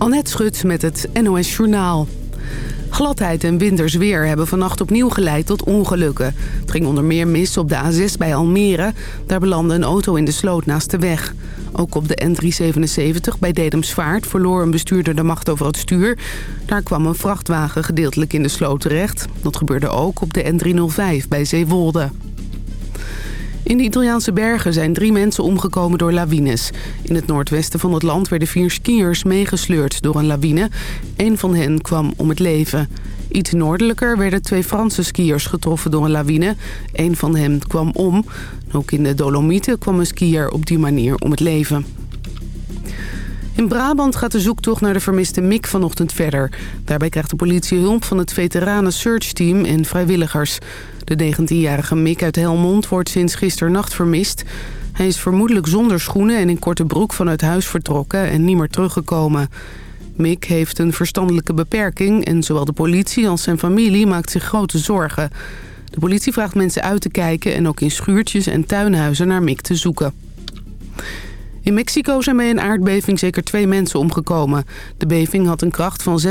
Annette Schut met het NOS Journaal. Gladheid en winters weer hebben vannacht opnieuw geleid tot ongelukken. Het ging onder meer mis op de A6 bij Almere. Daar belandde een auto in de sloot naast de weg. Ook op de N377 bij Dedemsvaart verloor een bestuurder de macht over het stuur. Daar kwam een vrachtwagen gedeeltelijk in de sloot terecht. Dat gebeurde ook op de N305 bij Zeewolde. In de Italiaanse bergen zijn drie mensen omgekomen door lawines. In het noordwesten van het land werden vier skiers meegesleurd door een lawine. Eén van hen kwam om het leven. Iets noordelijker werden twee Franse skiers getroffen door een lawine. Eén van hen kwam om. Ook in de Dolomieten kwam een skier op die manier om het leven. In Brabant gaat de zoektocht naar de vermiste Mick vanochtend verder. Daarbij krijgt de politie hulp van het veteranen search team en vrijwilligers. De 19-jarige Mick uit Helmond wordt sinds gisternacht vermist. Hij is vermoedelijk zonder schoenen en in korte broek vanuit huis vertrokken en niet meer teruggekomen. Mick heeft een verstandelijke beperking en zowel de politie als zijn familie maakt zich grote zorgen. De politie vraagt mensen uit te kijken en ook in schuurtjes en tuinhuizen naar Mick te zoeken. In Mexico zijn bij een aardbeving zeker twee mensen omgekomen. De beving had een kracht van 6,5.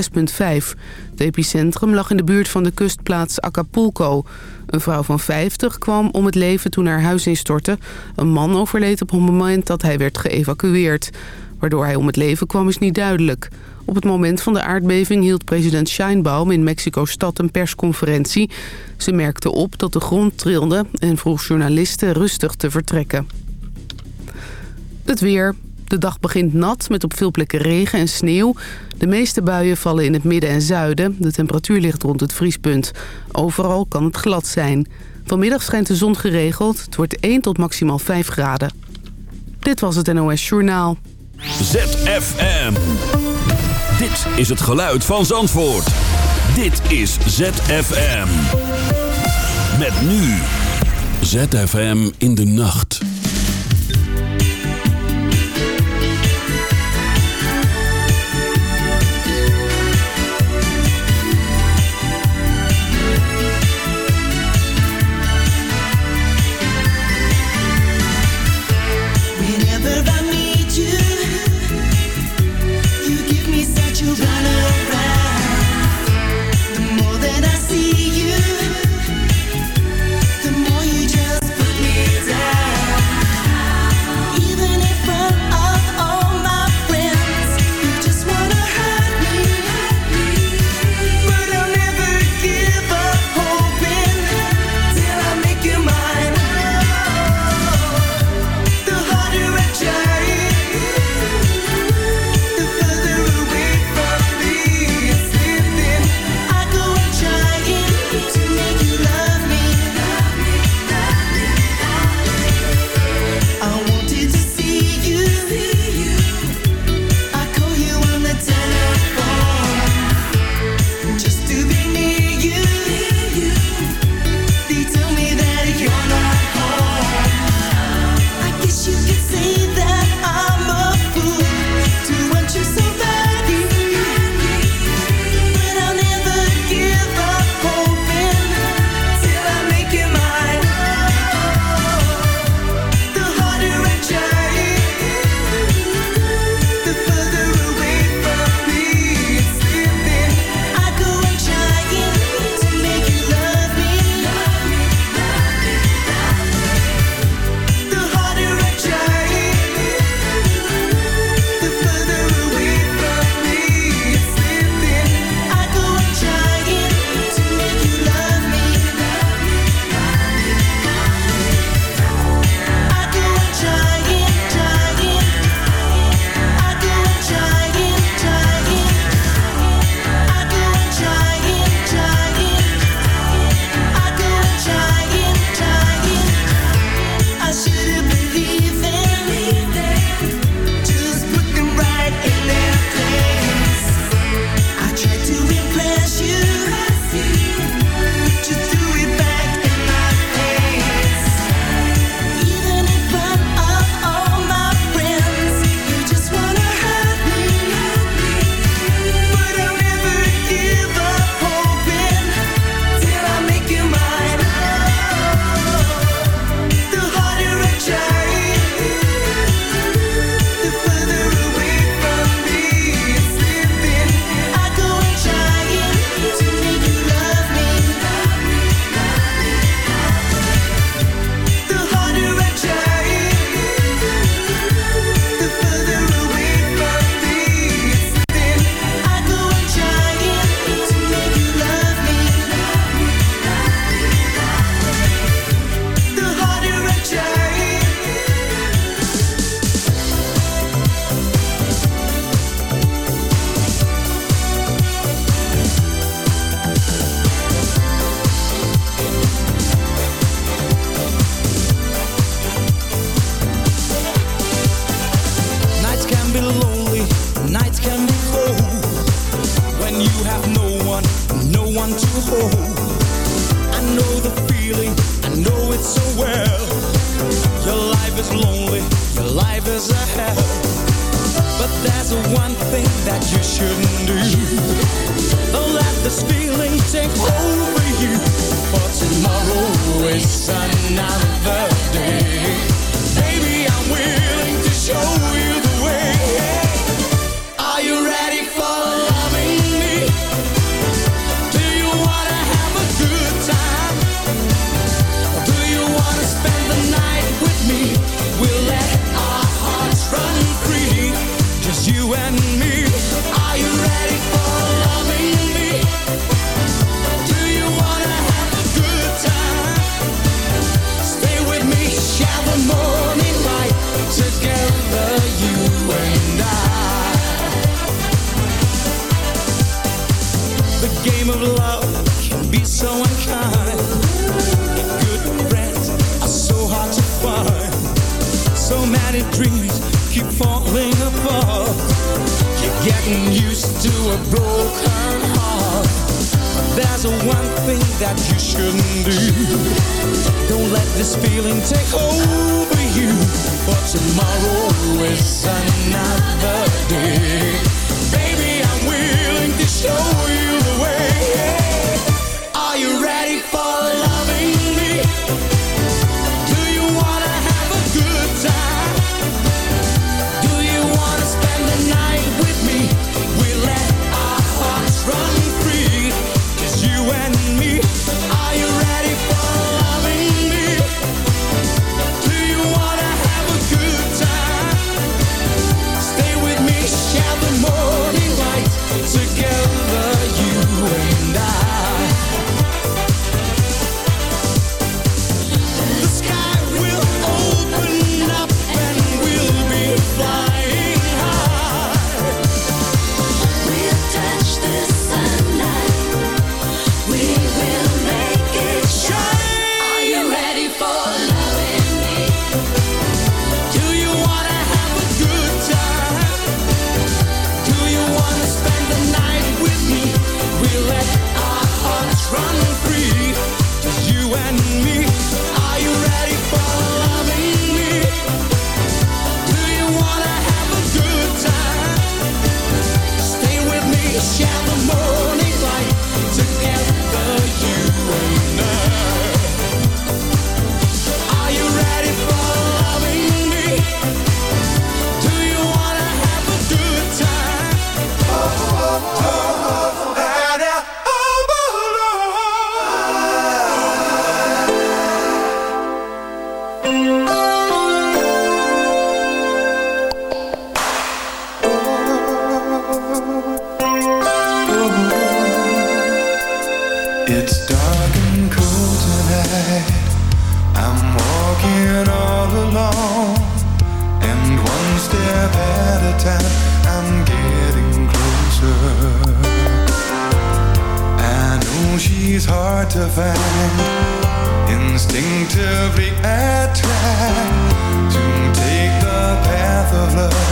Het epicentrum lag in de buurt van de kustplaats Acapulco. Een vrouw van 50 kwam om het leven toen haar huis instortte. Een man overleed op het moment dat hij werd geëvacueerd. Waardoor hij om het leven kwam is niet duidelijk. Op het moment van de aardbeving hield president Scheinbaum in Mexico-stad een persconferentie. Ze merkte op dat de grond trilde en vroeg journalisten rustig te vertrekken. Het weer. De dag begint nat met op veel plekken regen en sneeuw. De meeste buien vallen in het midden en zuiden. De temperatuur ligt rond het vriespunt. Overal kan het glad zijn. Vanmiddag schijnt de zon geregeld. Het wordt 1 tot maximaal 5 graden. Dit was het NOS Journaal. ZFM. Dit is het geluid van Zandvoort. Dit is ZFM. Met nu. ZFM in de nacht. I try to take the path of love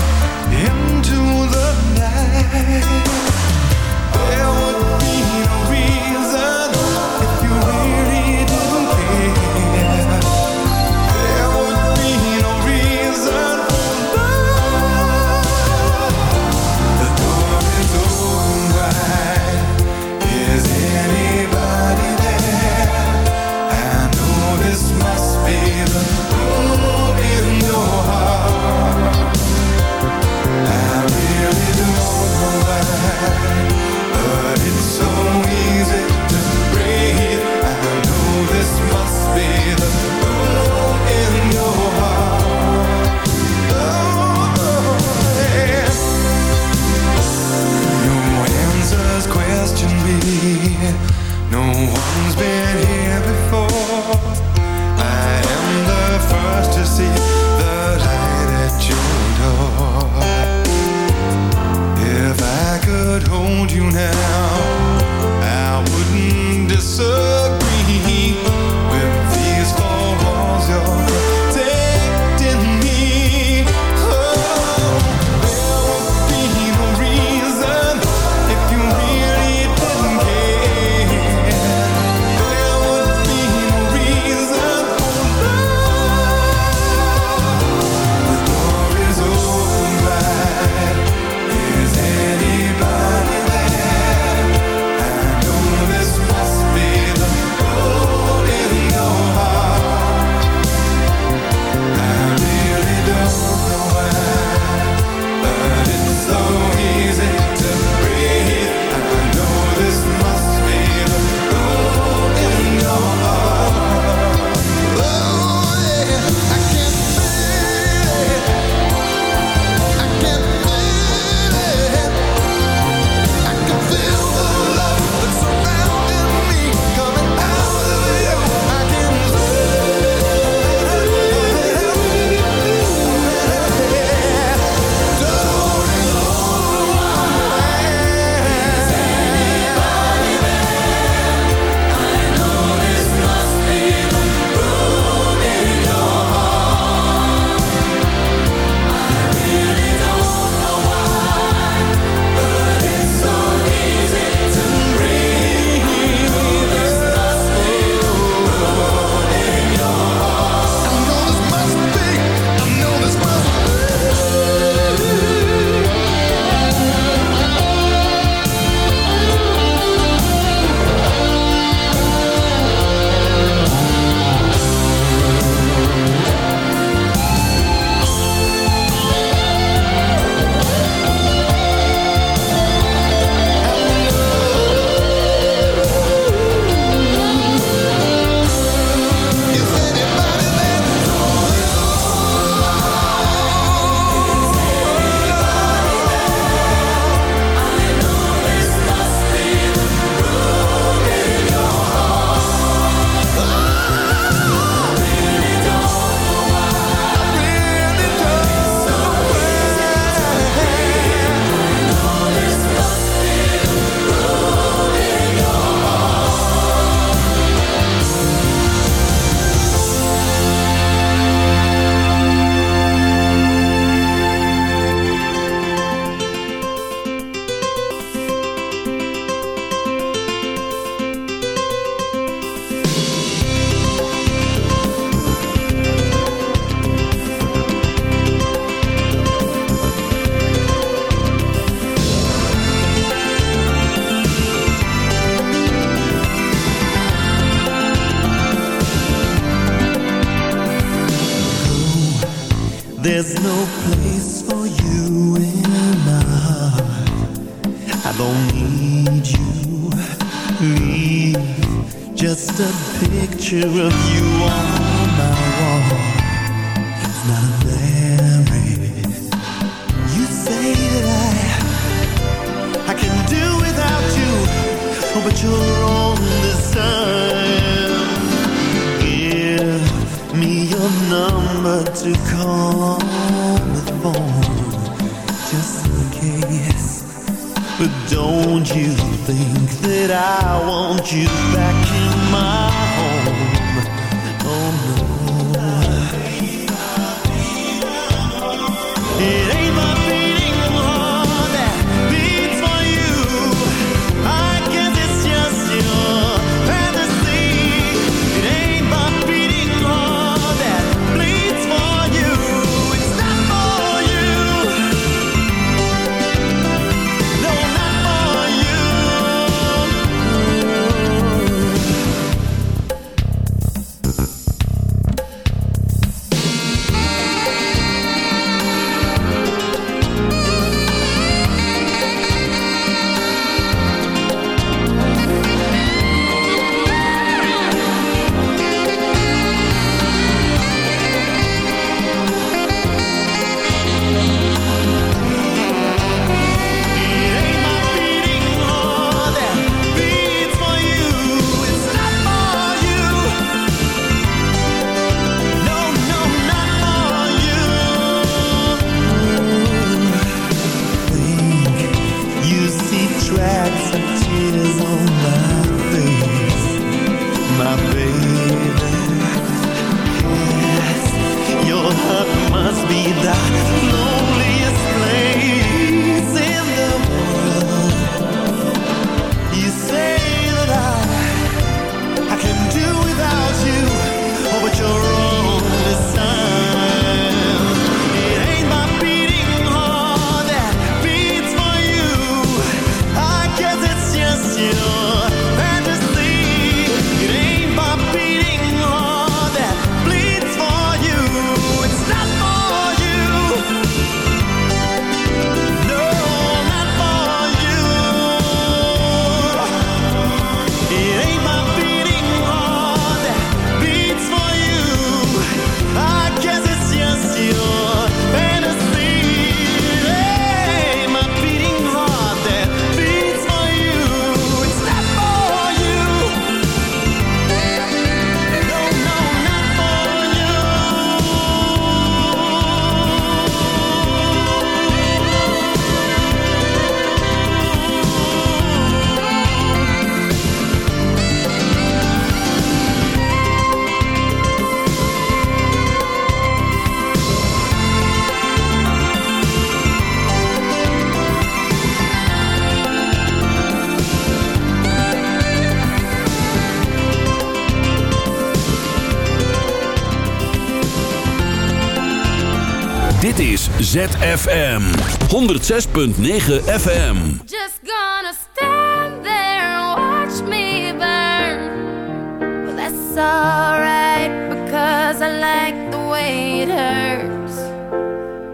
ZFM 106.9 FM. Just gonna stand there and watch me burn. Well, that's alright because I like the way it hurts.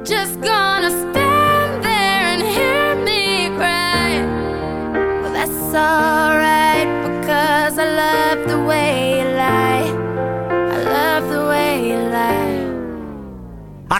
Just gonna stand there and hear me cry. Well, that's alright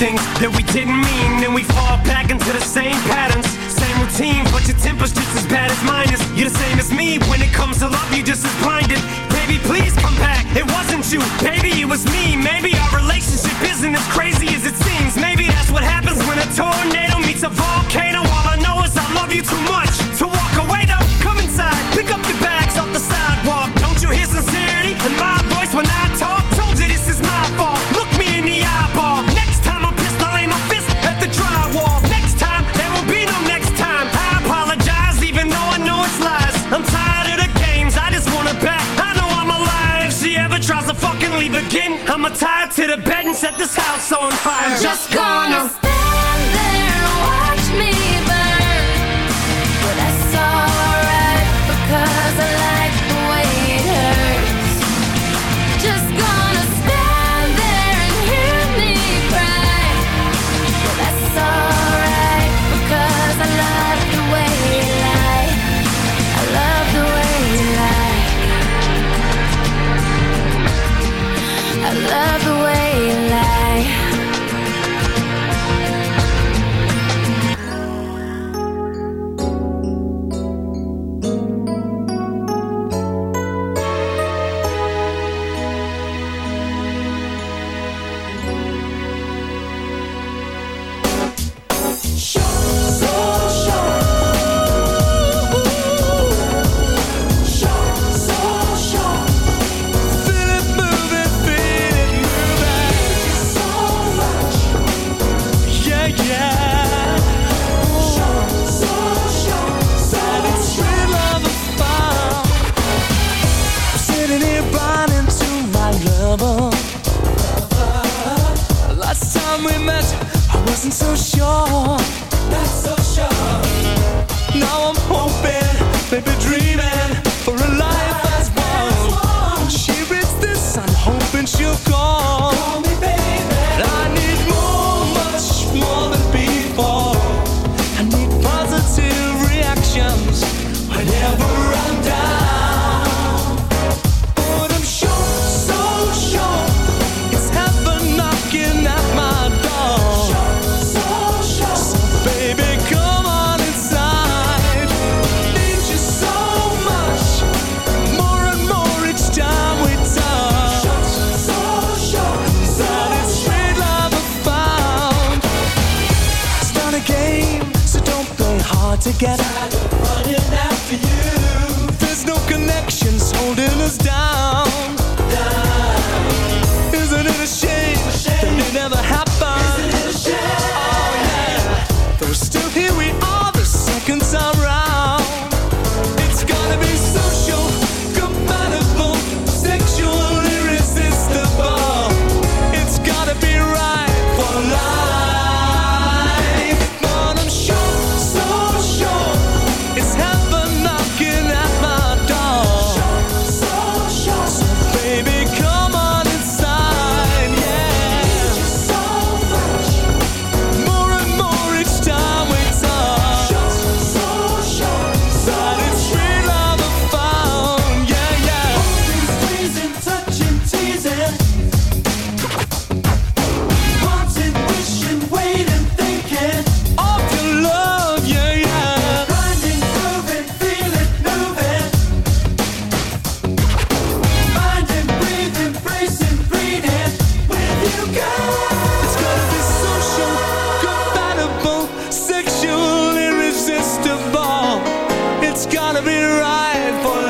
things that we didn't mean And we fall back into the same patterns Same routine, but your temper's just as bad as mine is. You're the same as me, when it comes to love you just as blinded. Baby, please come back, it wasn't you. Baby, it was me, maybe our relationship isn't as crazy as it seems. Maybe that's what happens when a tornado meets a volcano. All I know is I love you too much. ride for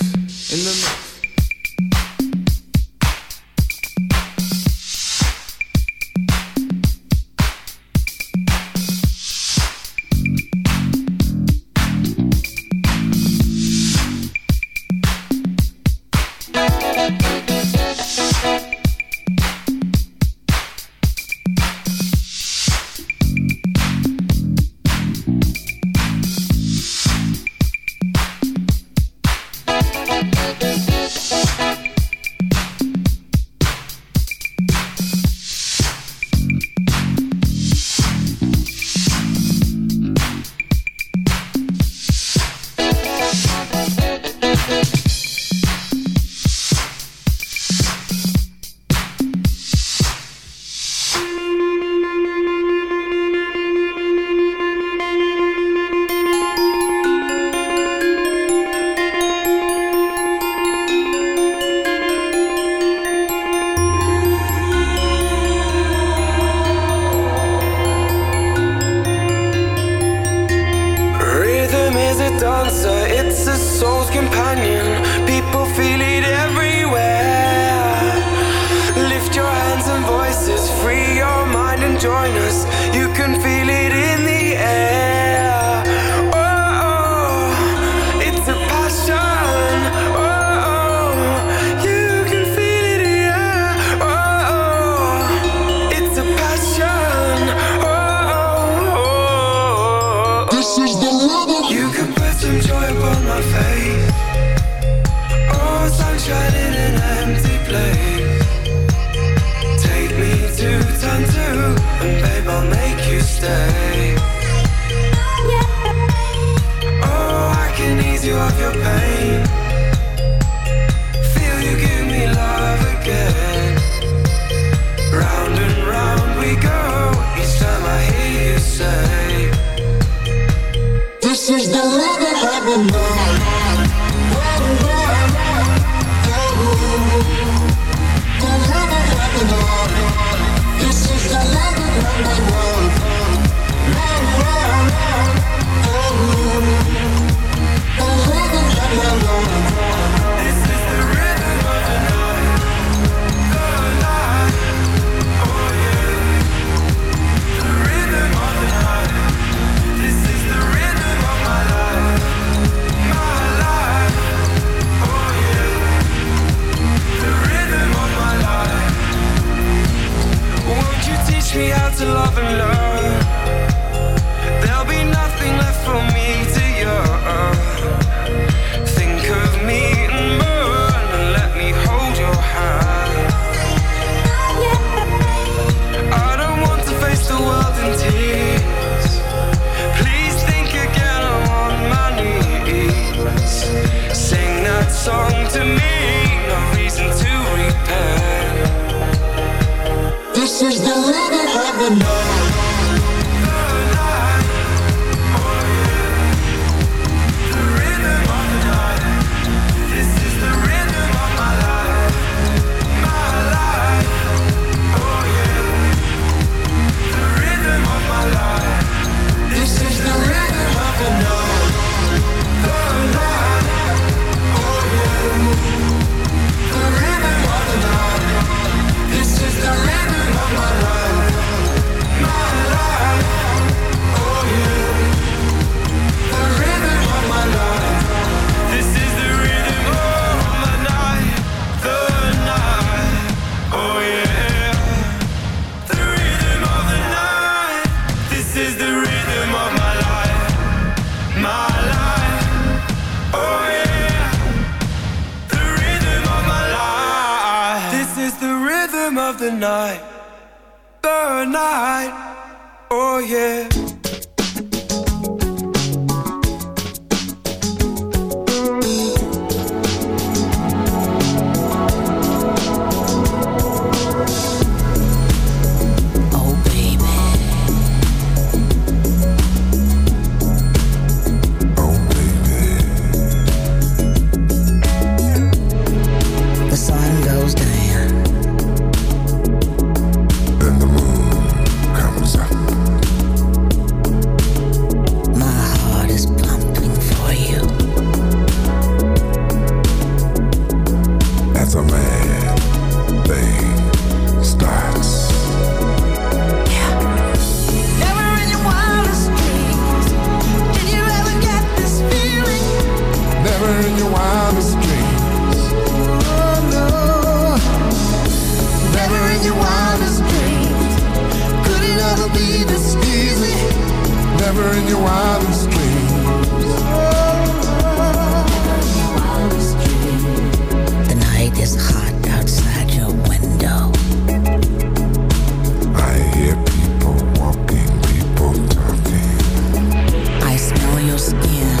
in.